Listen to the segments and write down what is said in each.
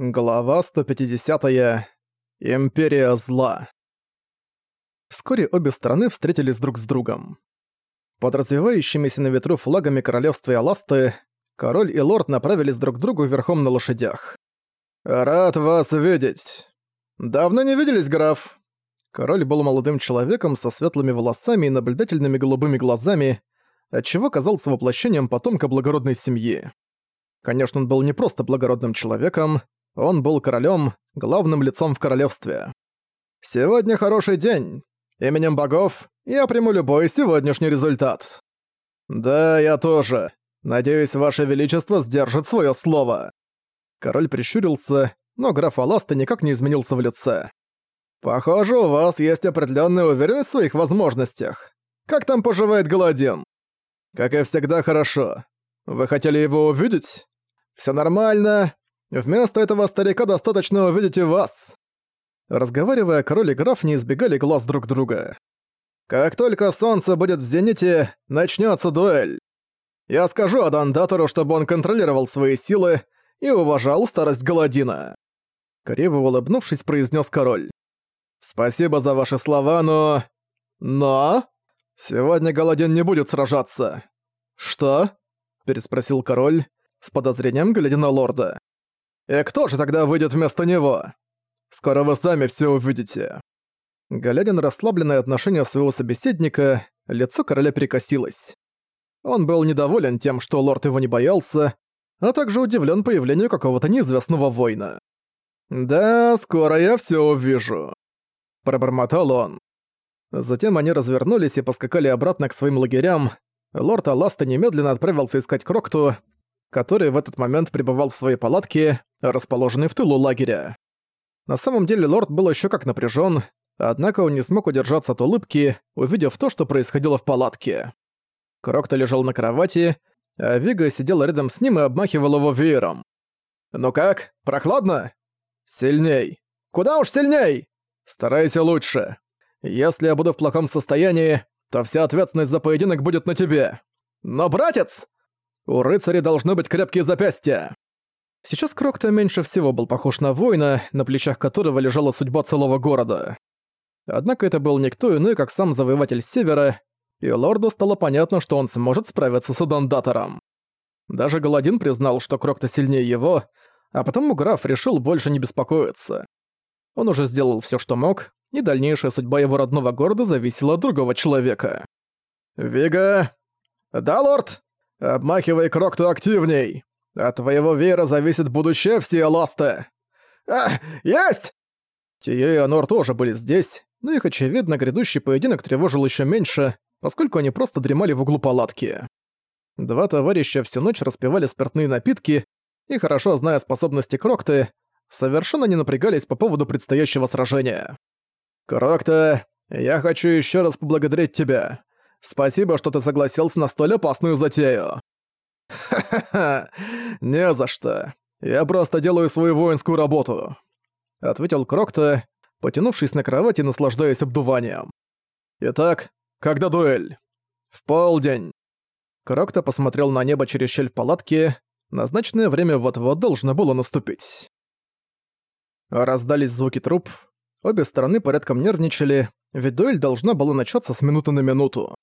Глава 150. -я. Империя зла. Вскоре обе страны встретились друг с другом. Под развивающимися на ветру флагами королевства и Аласты король и лорд направились друг к другу верхом на лошадях. «Рад вас видеть. Давно не виделись, граф». Король был молодым человеком со светлыми волосами и наблюдательными голубыми глазами, отчего казался воплощением потомка благородной семьи. Конечно, он был не просто благородным человеком, он был королем, главным лицом в королевстве. «Сегодня хороший день. Именем богов я приму любой сегодняшний результат». «Да, я тоже. Надеюсь, ваше величество сдержит свое слово». Король прищурился, но граф Аласта никак не изменился в лице. «Похоже, у вас есть определенная уверенность в своих возможностях. Как там поживает Голодин?» «Как и всегда, хорошо. Вы хотели его увидеть?» «Всё нормально. Вместо этого старика достаточно увидеть и вас». Разговаривая, король и граф не избегали глаз друг друга. «Как только солнце будет в зените, начнется дуэль. Я скажу Адандатору, чтобы он контролировал свои силы и уважал старость Галадина». Криво улыбнувшись, произнес король. «Спасибо за ваши слова, но... Но... Сегодня Галадин не будет сражаться». «Что?» – переспросил король, с подозрением глядя на лорда. И кто же тогда выйдет вместо него? Скоро вы сами все увидите». Глядя на расслабленное отношение своего собеседника, лицо короля перекосилось. Он был недоволен тем, что лорд его не боялся, а также удивлен появлению какого-то неизвестного воина. «Да, скоро я все увижу», — пробормотал он. Затем они развернулись и поскакали обратно к своим лагерям. Лорд Аласта немедленно отправился искать Крокту, который в этот момент пребывал в своей палатке, расположенной в тылу лагеря. На самом деле лорд был еще как напряжен, однако он не смог удержаться от улыбки, увидев то, что происходило в палатке. Крокто лежал на кровати, а Вига сидела рядом с ним и обмахивала его веером. «Ну как, прохладно?» «Сильней!» «Куда уж сильней!» «Старайся лучше. Если я буду в плохом состоянии, то вся ответственность за поединок будет на тебе. Но, братец!» У рыцаря должны быть крепкие запястья. Сейчас Крокто меньше всего был похож на воина, на плечах которого лежала судьба целого города. Однако это был никто иной, как сам завоеватель Севера, и лорду стало понятно, что он сможет справиться с Эдандатором. Даже Галадин признал, что Крокто сильнее его, а потому граф решил больше не беспокоиться. Он уже сделал все, что мог, и дальнейшая судьба его родного города зависела от другого человека. «Вига!» «Да, лорд!» Обмахивай Крокту активней! От твоего веера зависит будущее всей Ласты!» «А, есть!» Тие и Анор тоже были здесь, но их, очевидно, грядущий поединок тревожил еще меньше, поскольку они просто дремали в углу палатки. Два товарища всю ночь распивали спиртные напитки и, хорошо зная способности Крокты, совершенно не напрягались по поводу предстоящего сражения. «Крокта, я хочу еще раз поблагодарить тебя. Спасибо, что ты согласился на столь опасную затею». «Ха-ха-ха, не за что. Я просто делаю свою воинскую работу», — ответил Крокто, потянувшись на кровати и наслаждаясь обдуванием. «Итак, когда дуэль?» «В полдень». Крокто посмотрел на небо через щель в палатке. Назначенное время вот-вот должно было наступить. Раздались звуки труп. Обе стороны порядком нервничали, ведь дуэль должна была начаться с минуты на минуту.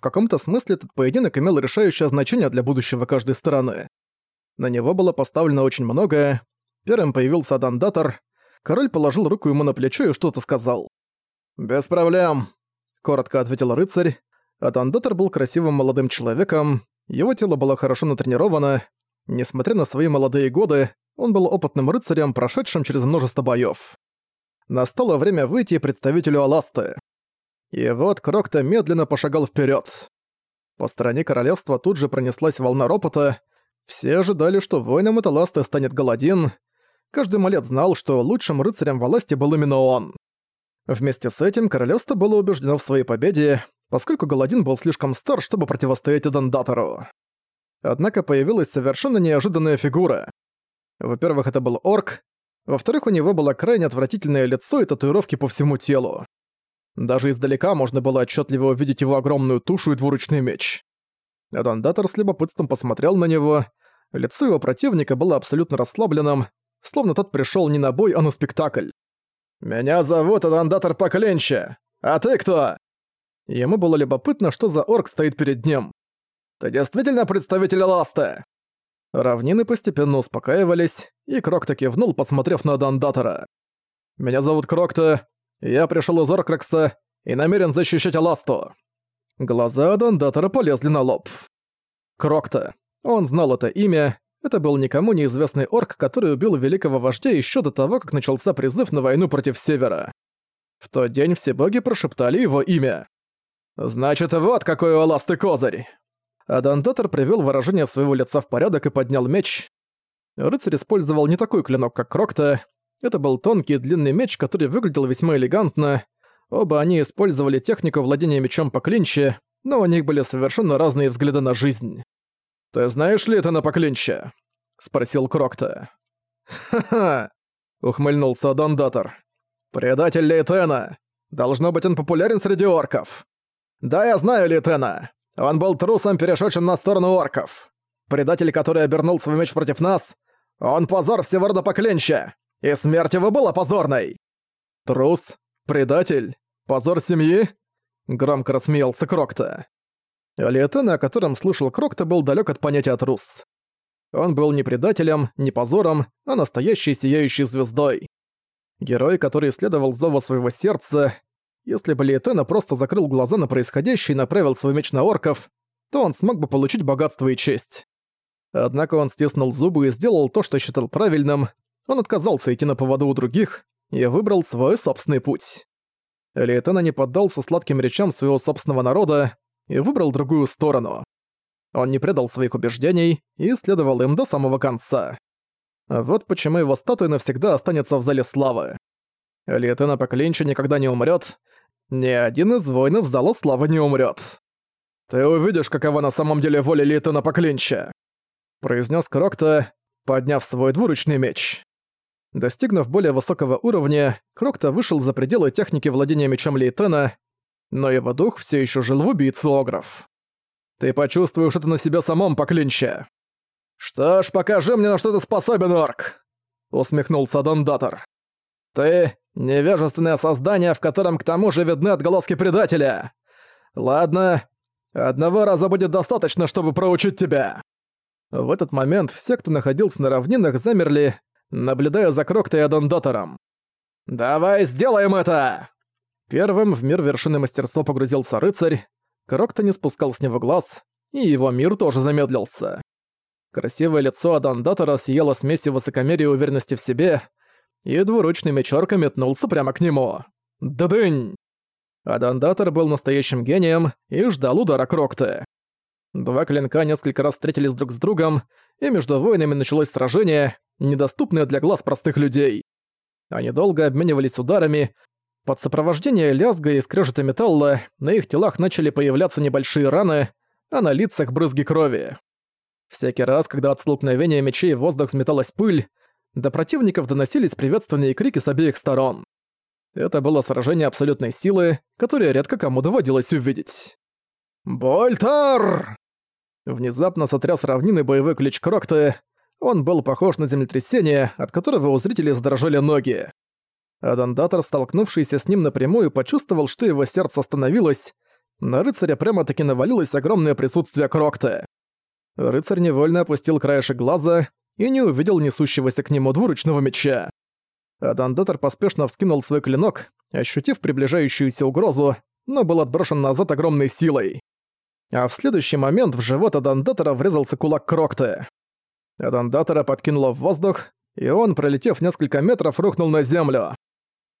В каком-то смысле этот поединок имел решающее значение для будущего каждой стороны. На него было поставлено очень многое. Первым появился Адандатор. Король положил руку ему на плечо и что-то сказал. «Без проблем», — коротко ответил рыцарь. Адандатор был красивым молодым человеком, его тело было хорошо натренировано. Несмотря на свои молодые годы, он был опытным рыцарем, прошедшим через множество боёв. Настало время выйти представителю Аласты. И вот Крокто медленно пошагал вперед. По стороне королевства тут же пронеслась волна ропота. Все ожидали, что воином Эталаста станет Галадин. Каждый малец знал, что лучшим рыцарем власти был именно он. Вместе с этим королевство было убеждено в своей победе, поскольку Галадин был слишком стар, чтобы противостоять Эдандатору. Однако появилась совершенно неожиданная фигура. Во-первых, это был орк, во-вторых, у него было крайне отвратительное лицо и татуировки по всему телу. Даже издалека можно было отчетливо увидеть его огромную тушу и двуручный меч. Адандатор с любопытством посмотрел на него. Лицо его противника было абсолютно расслабленным, словно тот пришел не на бой, а на спектакль. «Меня зовут Адандатор Покленча. А ты кто?» Ему было любопытно, что за орк стоит перед ним. «Ты действительно представитель Ласта?» Равнины постепенно успокаивались, и Крокта кивнул, посмотрев на Адандатора. «Меня зовут Крокта, я пришел из Оркракса и намерен защищать Аласту». Глаза Адандатора полезли на лоб. Крокта. Он знал это имя, это был никому неизвестный орк, который убил великого вождя еще до того, как начался призыв на войну против Севера. В тот день все боги прошептали его имя. «Значит, вот какой у Аласты козырь!» Адандатор привел выражение своего лица в порядок и поднял меч. Рыцарь использовал не такой клинок, как Крокта. Это был тонкий длинный меч, который выглядел весьма элегантно. Оба они использовали технику владения мечом по клинче, но у них были совершенно разные взгляды на жизнь. «Ты знаешь ли это на поклинче?» — спросил Крокта. «Ха-ха!» — ухмыльнулся Адандатор. «Предатель Лейтена! Должно быть, он популярен среди орков!» «Да, я знаю Лейтена. Он был трусом, перешедшим на сторону орков. Предатель, который обернул свой меч против нас, он позор всего рода покленча, и смерть его была позорной. Трус, предатель, позор семьи? Громко рассмеялся Крокта. Лиетена, о котором слышал Крокта, был далек от понятия трус. Он был не предателем, не позором, а настоящей сияющей звездой. Герой, который следовал зову своего сердца, если бы Лиетена просто закрыл глаза на происходящее и направил свой меч на орков, то он смог бы получить богатство и честь. Однако он стиснул зубы и сделал то, что считал правильным. Он отказался идти на поводу у других и выбрал свой собственный путь. Лиетена не поддался сладким речам своего собственного народа и выбрал другую сторону. Он не предал своих убеждений и следовал им до самого конца. Вот почему его статуя навсегда останется в Зале Славы. Лиетена Покленча никогда не умрет, ни один из воинов Зала Славы не умрет. «Ты увидишь, какова на самом деле воля Лейтона Поклинча», произнес Крокта, подняв свой двуручный меч. Достигнув более высокого уровня, Крокта вышел за пределы техники владения мечом Лейтена, но его дух все еще жил в убийце Огров. «Ты почувствуешь это на себе самом, Поклинча!» «Что ж, покажи мне, на что ты способен, Орк!» усмехнулся Дондатор. «Ты Невежественное создание, в котором к тому же видны отголоски предателя. Ладно, одного раза будет достаточно, чтобы проучить тебя. В этот момент все, кто находился на равнинах, замерли, наблюдая за Кроктой и Адондотором. «Давай сделаем это!» Первым в мир вершины мастерства погрузился рыцарь, Крокта не спускал с него глаз, и его мир тоже замедлился. Красивое лицо Адондатора съело смесью высокомерия и уверенности в себе, и двуручный мечорка метнулся прямо к нему. Дадынь! Адандатор был настоящим гением и ждал удара Крокты. Два клинка несколько раз встретились друг с другом, и между воинами началось сражение, недоступное для глаз простых людей. Они долго обменивались ударами, под сопровождение лязга и скрежета металла на их телах начали появляться небольшие раны, а на лицах брызги крови. Всякий раз, когда от столкновения мечей в воздух взметалась пыль, до противников доносились приветственные крики с обеих сторон. Это было сражение абсолютной силы, которое редко кому доводилось увидеть. «Больтар!» Внезапно сотряс равнины боевой клич Крокты. Он был похож на землетрясение, от которого у зрителей задрожали ноги. Адандатор, столкнувшийся с ним напрямую, почувствовал, что его сердце остановилось. На рыцаря прямо-таки навалилось огромное присутствие Крокты. Рыцарь невольно опустил краешек глаза, и не увидел несущегося к нему двуручного меча. Адандатор поспешно вскинул свой клинок, ощутив приближающуюся угрозу, но был отброшен назад огромной силой. А в следующий момент в живот Адандатора врезался кулак Крокты. Адандатора подкинуло в воздух, и он, пролетев несколько метров, рухнул на землю.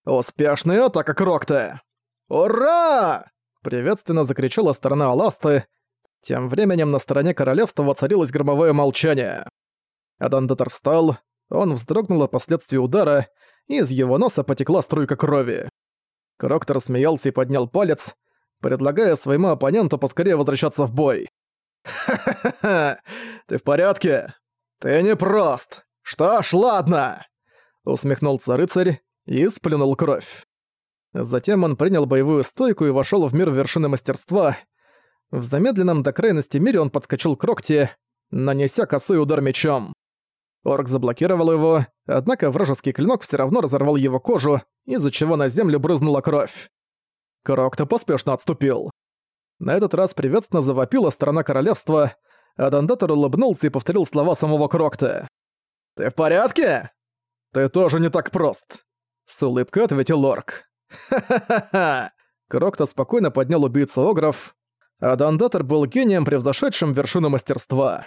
«Успешная атака Крокты!» «Ура!» — приветственно закричала сторона Аласты. Тем временем на стороне королевства воцарилось громовое молчание. Адандатор встал, он вздрогнул от последствий удара, и из его носа потекла струйка крови. Кроктор смеялся и поднял палец, предлагая своему оппоненту поскорее возвращаться в бой. «Ха-ха-ха! Ты в порядке? Ты не прост! Что ж, ладно!» Усмехнулся рыцарь и сплюнул кровь. Затем он принял боевую стойку и вошел в мир вершины мастерства. В замедленном до крайности мире он подскочил к Рокте, нанеся косой удар мечом. Орк заблокировал его, однако вражеский клинок все равно разорвал его кожу, из-за чего на землю брызнула кровь. Крокто поспешно отступил. На этот раз приветственно завопила сторона королевства, а Дандатор улыбнулся и повторил слова самого Крокта. «Ты в порядке?» «Ты тоже не так прост», — с улыбкой ответил Орк. «Ха-ха-ха-ха!» Крокто спокойно поднял убийцу Огров, а Дандатор был гением, превзошедшим вершину мастерства.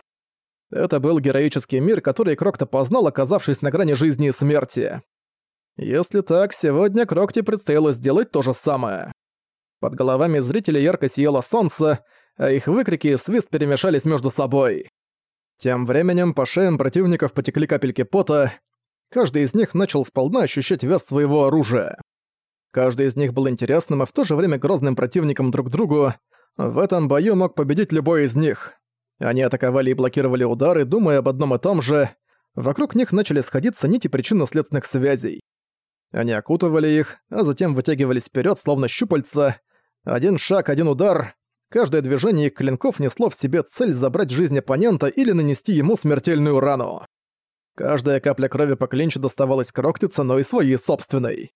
Это был героический мир, который Крокто познал, оказавшись на грани жизни и смерти. Если так, сегодня Крокте предстояло сделать то же самое. Под головами зрителей ярко сияло солнце, а их выкрики и свист перемешались между собой. Тем временем по шеям противников потекли капельки пота, каждый из них начал сполна ощущать вес своего оружия. Каждый из них был интересным и в то же время грозным противником друг другу, в этом бою мог победить любой из них. Они атаковали и блокировали удары, думая об одном и том же. Вокруг них начали сходиться нити причинно-следственных связей. Они окутывали их, а затем вытягивались вперед, словно щупальца. Один шаг, один удар. Каждое движение их клинков несло в себе цель забрать жизнь оппонента или нанести ему смертельную рану. Каждая капля крови по клинчу доставалась Крокте ценой своей собственной.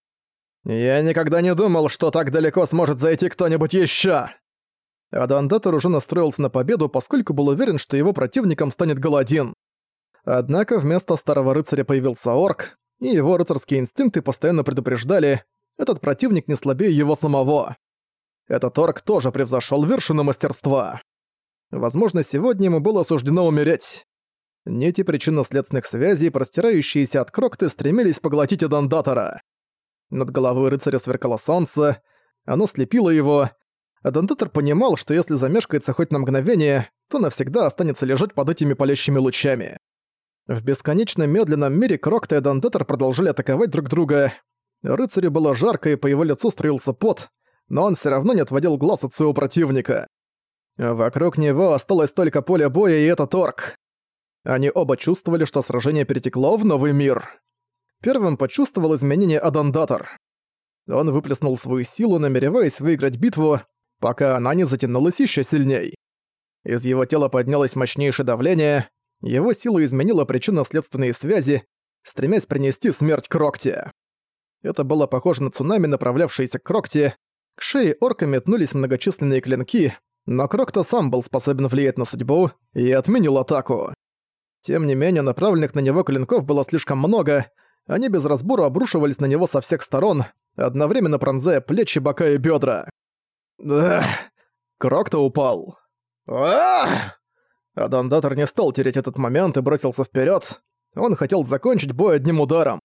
«Я никогда не думал, что так далеко сможет зайти кто-нибудь ещё!» Адандатор уже настроился на победу, поскольку был уверен, что его противником станет Галадин. Однако вместо старого рыцаря появился орк, и его рыцарские инстинкты постоянно предупреждали, этот противник не слабее его самого. Этот орк тоже превзошел вершину мастерства. Возможно, сегодня ему было суждено умереть. Нити причинно-следственных связей, простирающиеся от Крокты, стремились поглотить Адандатора. Над головой рыцаря сверкало солнце, оно слепило его, Дантатор понимал, что если замешкается хоть на мгновение, то навсегда останется лежать под этими палящими лучами. В бесконечно медленном мире Крокта и Дантатор продолжили атаковать друг друга. Рыцарю было жарко, и по его лицу строился пот, но он все равно не отводил глаз от своего противника. Вокруг него осталось только поле боя и этот орк. Они оба чувствовали, что сражение перетекло в новый мир. Первым почувствовал изменение Адандатор. Он выплеснул свою силу, намереваясь выиграть битву, пока она не затянулась еще сильней. Из его тела поднялось мощнейшее давление, его сила изменила причинно-следственные связи, стремясь принести смерть Крокте. Это было похоже на цунами, направлявшееся к Крокте. К шее орка метнулись многочисленные клинки, но Крокта сам был способен влиять на судьбу и отменил атаку. Тем не менее, направленных на него клинков было слишком много, они без разбора обрушивались на него со всех сторон, одновременно пронзая плечи, бока и бедра. Эх, Крок-то упал. Ах! Адандатор не стал терять этот момент и бросился вперед. Он хотел закончить бой одним ударом.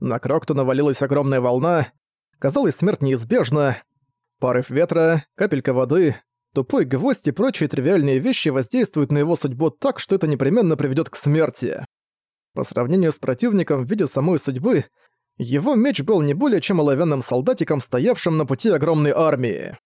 На Крокту навалилась огромная волна. Казалось, смерть неизбежна. Порыв ветра, капелька воды, тупой гвоздь и прочие тривиальные вещи воздействуют на его судьбу так, что это непременно приведет к смерти. По сравнению с противником в виде самой судьбы, его меч был не более чем оловянным солдатиком, стоявшим на пути огромной армии.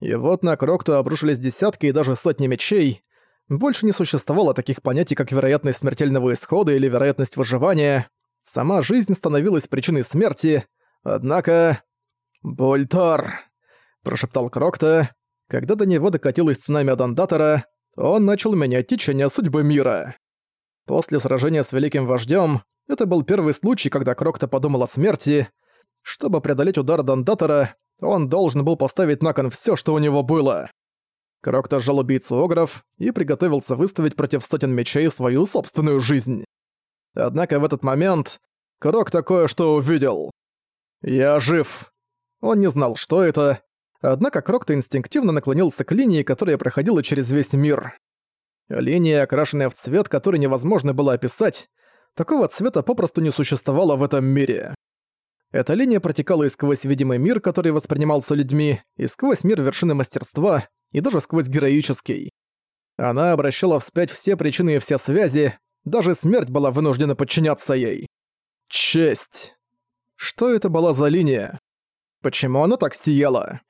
И вот на Крокту обрушились десятки и даже сотни мечей. Больше не существовало таких понятий, как вероятность смертельного исхода или вероятность выживания. Сама жизнь становилась причиной смерти. Однако... «Больтар!» – прошептал Крокта. Когда до него докатилась цунами Адандатора, он начал менять течение судьбы мира. После сражения с Великим Вождем это был первый случай, когда Крокта подумал о смерти. Чтобы преодолеть удар Дандатора, он должен был поставить на кон всё, что у него было. Крокто сжал убийцу Огров и приготовился выставить против сотен мечей свою собственную жизнь. Однако в этот момент Крок такое что увидел. «Я жив!» Он не знал, что это, однако Крокто инстинктивно наклонился к линии, которая проходила через весь мир. Линия, окрашенная в цвет, который невозможно было описать, такого цвета попросту не существовало в этом мире. Эта линия протекала и сквозь видимый мир, который воспринимался людьми, и сквозь мир вершины мастерства, и даже сквозь героический. Она обращала вспять все причины и все связи, даже смерть была вынуждена подчиняться ей. Честь. Что это была за линия? Почему она так сияла?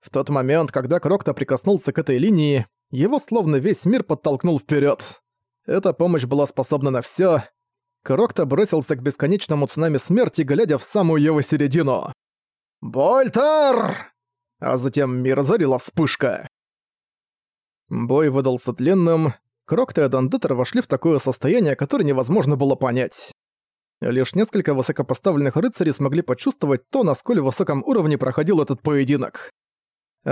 В тот момент, когда Крокта прикоснулся к этой линии, его словно весь мир подтолкнул вперед. Эта помощь была способна на все, Крокто бросился к бесконечному цунами смерти, глядя в самую его середину. «Больтар!» А затем мир озарила вспышка. Бой выдался длинным. Крокта и Дандетер вошли в такое состояние, которое невозможно было понять. Лишь несколько высокопоставленных рыцарей смогли почувствовать то, на сколь высоком уровне проходил этот поединок.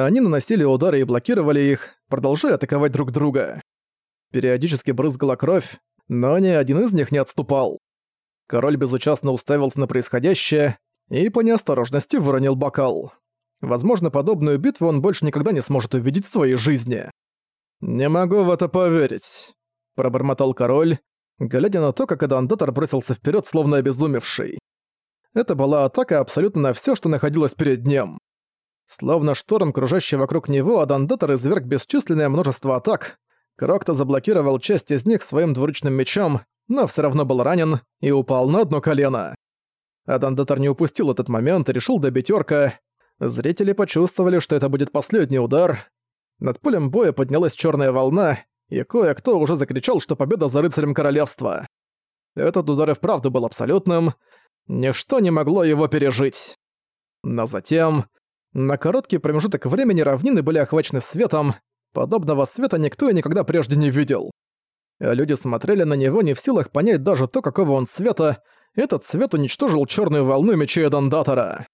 Они наносили удары и блокировали их, продолжая атаковать друг друга. Периодически брызгала кровь, но ни один из них не отступал. Король безучастно уставился на происходящее и по неосторожности выронил бокал. Возможно, подобную битву он больше никогда не сможет увидеть в своей жизни. «Не могу в это поверить», — пробормотал король, глядя на то, как Адандатор бросился вперед, словно обезумевший. Это была атака абсолютно на все, что находилось перед ним. Словно шторм, кружащий вокруг него, Адандатор изверг бесчисленное множество атак. Крокто заблокировал часть из них своим двуручным мечом, но все равно был ранен и упал на одно колено. Адандатор не упустил этот момент и решил добить орка. Зрители почувствовали, что это будет последний удар. Над полем боя поднялась черная волна, и кое-кто уже закричал, что победа за рыцарем королевства. Этот удар и вправду был абсолютным, ничто не могло его пережить. Но затем, на короткий промежуток времени равнины были охвачены светом, подобного света никто и никогда прежде не видел. Люди смотрели на него не в силах понять даже то, какого он цвета, этот свет уничтожил черную волну мечей Дандатора.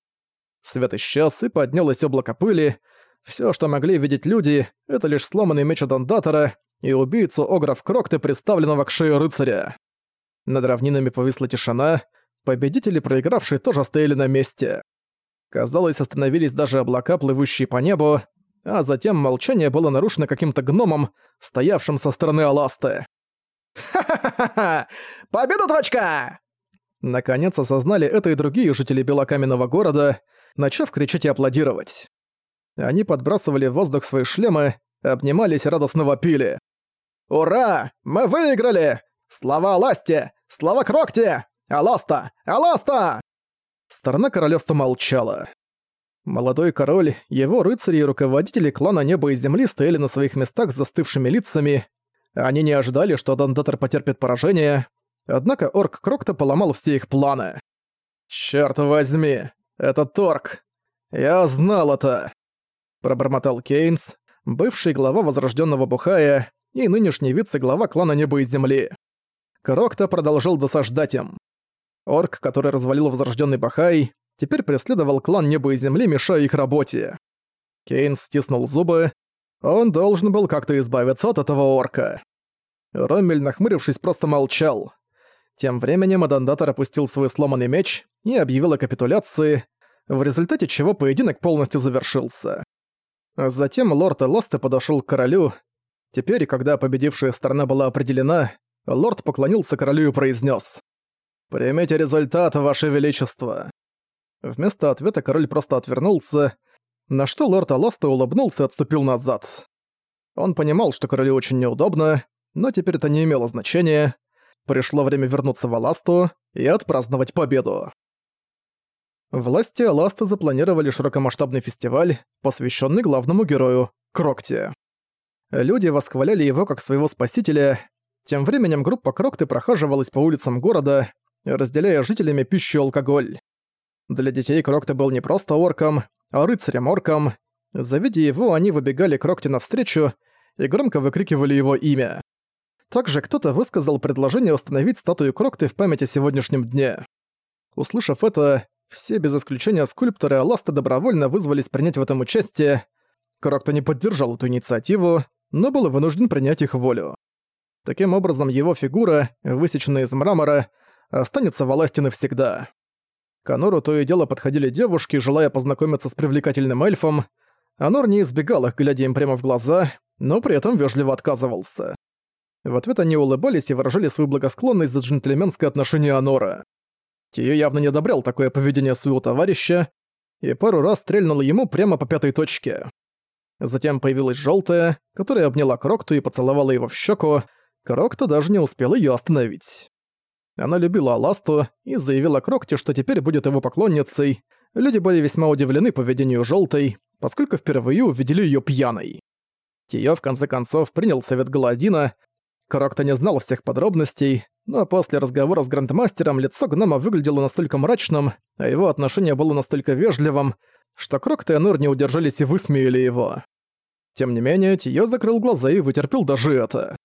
Свет исчез, и поднялось облако пыли. Все, что могли видеть люди, это лишь сломанный меч Дандатора и убийцу Огров Крокты, представленного к шее рыцаря. Над равнинами повисла тишина, победители, проигравшие, тоже стояли на месте. Казалось, остановились даже облака, плывущие по небу, а затем молчание было нарушено каким-то гномом, стоявшим со стороны Аласты. «Ха-ха-ха-ха! Победа, точка!» Наконец осознали это и другие жители Белокаменного города, начав кричать и аплодировать. Они подбрасывали в воздух свои шлемы, обнимались и радостно вопили. «Ура! Мы выиграли! Слава Аласте! Слава Крокте! Аласта! Аласта!» Сторона королевства молчала. Молодой король, его рыцари и руководители клана Неба и Земли стояли на своих местах с застывшими лицами. Они не ожидали, что Дандатор потерпит поражение, однако орк Крокта поломал все их планы. «Чёрт возьми! Это Торг! Я знал это!» Пробормотал Кейнс, бывший глава возрожденного Бухая, и нынешний вице-глава клана Неба и Земли. Крокта продолжил досаждать им. Орк, который развалил возрожденный Бахай, теперь преследовал клан Неба и Земли, мешая их работе. Кейн стиснул зубы. Он должен был как-то избавиться от этого орка. Роммель, нахмурившись, просто молчал. Тем временем Адандатор опустил свой сломанный меч и объявил о капитуляции, в результате чего поединок полностью завершился. Затем лорд Элосте подошёл к королю Теперь, когда победившая сторона была определена, лорд поклонился королю и произнес: «Примите результат, ваше величество». Вместо ответа король просто отвернулся, на что лорд Аласта улыбнулся и отступил назад. Он понимал, что королю очень неудобно, но теперь это не имело значения. Пришло время вернуться в Аласту и отпраздновать победу. Власти Аласта запланировали широкомасштабный фестиваль, посвященный главному герою — Крокте. Люди восхваляли его как своего спасителя. Тем временем группа Крокты прохаживалась по улицам города, разделяя жителями пищу и алкоголь. Для детей Крокты был не просто орком, а рыцарем-орком. Завидя его, они выбегали Крокте навстречу и громко выкрикивали его имя. Также кто-то высказал предложение установить статую Крокты в память о сегодняшнем дне. Услышав это, все без исключения скульпторы Аласта добровольно вызвались принять в этом участие. Крокто не поддержал эту инициативу, но был вынужден принять их волю. Таким образом, его фигура, высеченная из мрамора, останется в Аласте навсегда. К Анору то и дело подходили девушки, желая познакомиться с привлекательным эльфом. Анор не избегал их, глядя им прямо в глаза, но при этом вежливо отказывался. В ответ они улыбались и выражали свою благосклонность за джентльменское отношение Анора. Тиё явно не одобрял такое поведение своего товарища и пару раз стрельнул ему прямо по пятой точке. Затем появилась желтая, которая обняла Крокту и поцеловала его в щеку. Крокта даже не успел ее остановить. Она любила Аласту и заявила Крокте, что теперь будет его поклонницей. Люди были весьма удивлены поведению желтой, поскольку впервые увидели ее пьяной. Тиё в конце концов принял совет Галадина. Крокта не знал всех подробностей, но после разговора с Грандмастером лицо гнома выглядело настолько мрачным, а его отношение было настолько вежливым, что Крокта и Нор не удержались и высмеяли его. Тем не менее, Тиё закрыл глаза и вытерпел даже это.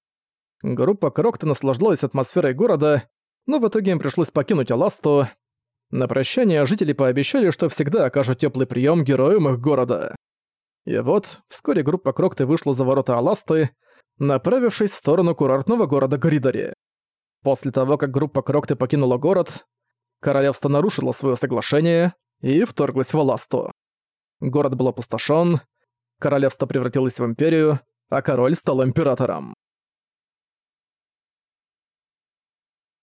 Группа Крокта наслаждалась атмосферой города, но в итоге им пришлось покинуть Аласту. На прощание жители пообещали, что всегда окажут теплый прием героям их города. И вот, вскоре группа Крокты вышла за ворота Аласты, направившись в сторону курортного города Гридари. После того, как группа Крокты покинула город, королевство нарушило свое соглашение и вторглось в Аласту. Город был опустошен, королевство превратилось в империю, а король стал императором.